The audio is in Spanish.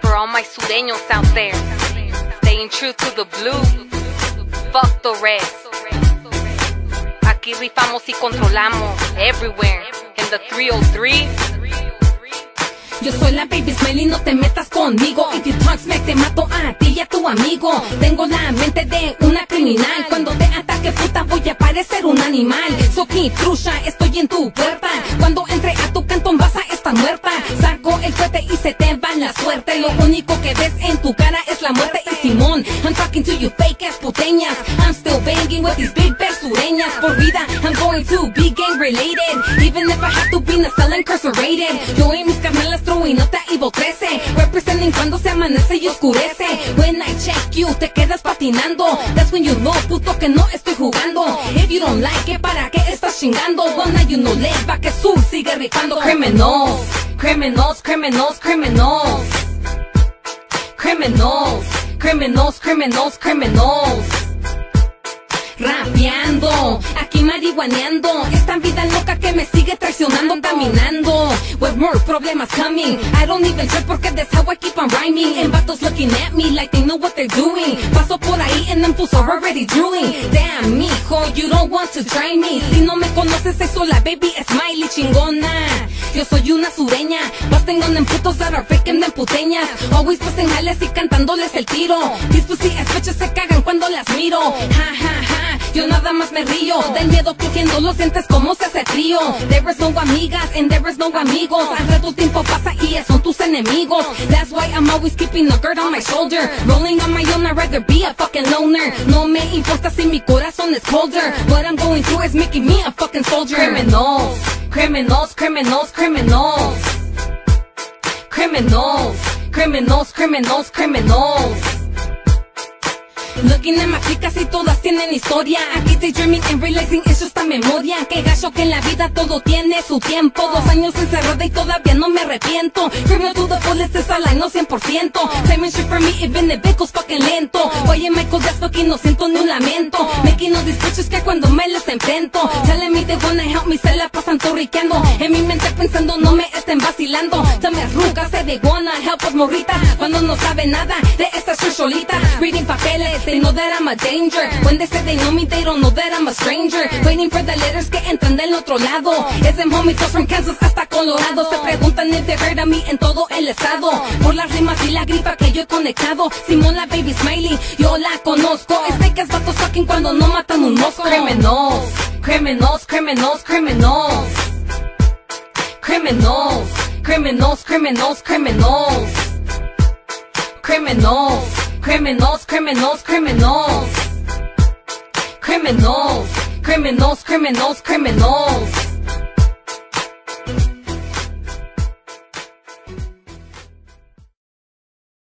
For all my sureños out there, staying true to the blue. Fuck the red. Aquí rifamos y controlamos everywhere. In the 303. Yo soy la baby smiley, no te metas conmigo. If you talk smack, te mato a ti y a tu amigo. Tengo la mente de una criminal. Cuando te ataque, puta, voy a parecer un animal. Soki trucha, estoy en tu puerta. Es la muerte. Y Simón, I'm talking to you fake ass puteñas. I'm still banging with these big bear sureñas. Por vida, I'm going to be gang related. Even if I have to be nasal incarcerated. Yo y mis carnalas throwing nota Evo 13. Representing cuando se amanece y oscurece. When I check you, te quedas patinando. That's when you know, puto, que no estoy jugando. If you don't like it, ¿para qué estás chingando? Bueno, you know, va que sur sigue rifando. Criminals, criminals, criminals, criminals. Criminals, criminals, criminals, criminals. Rapeando, aquí marihuaneando Esta vida loca que me sigue traicionando Caminando, with more problemas coming. I don't even care porque that's how I keep on rhyming. And vatos looking at me like they know what they're doing. Paso por ahí and them fools are already drooling. Damn, mijo, you don't want to try me. Si no me conoces, soy la baby smiley chingona Yo soy una sureña. Busting on them putos that are faking them puteñas Always busting jales y cantándoles el tiro. These pussy bitches se cagan cuando las miro. Ja, ja, ja yo nada más me río. Del miedo cogiendo lo sientes como se hace trío. There is no amigas and there is no amigos. Al rato tiempo pasa y son tus enemigos. That's why I'm always keeping a guard on my shoulder. Rolling on my own, I'd rather be a fucking loner. No me importa si mi corazón es colder. What I'm going through is making me a fucking soldier. Criminals, criminals, criminals, criminals. Criminals, criminals, criminals, criminals Looking at my chicas y todas tienen historia. Aquí daydreaming and realizing es esta memoria. Que gacho que en la vida todo tiene su tiempo. Dos años encerrada y todavía no me arrepiento. Criminal to the fullest es al año 100% Time shit for me even it goes fucking lento. Oye Michael that's fucking no siento ni un lamento. Making these bitches que cuando me les enfrento. Telling me they wanna help me se la pasan torriqueando. En mi mente pensando no me estén vacilando. Se me arruga se de wanna help us morritas. Cuando no sabe nada de estas Reading papeles they know that I'm a danger. When they say they know me, they don't know that I'm a stranger. Waiting for the letters que entran del otro lado. Es them homies from Kansas hasta Colorado. Se preguntan if they heard of me en todo el estado. Por las rimas y la gripa que yo he conectado. Simón la baby smiley, yo la conozco. Es que es vatos fucking cuando no matan un mosco. Criminals, criminals, criminals, criminals Criminals, criminals, criminals, criminals Criminals Criminals, criminals, criminals. Criminals, criminals, criminals, criminals.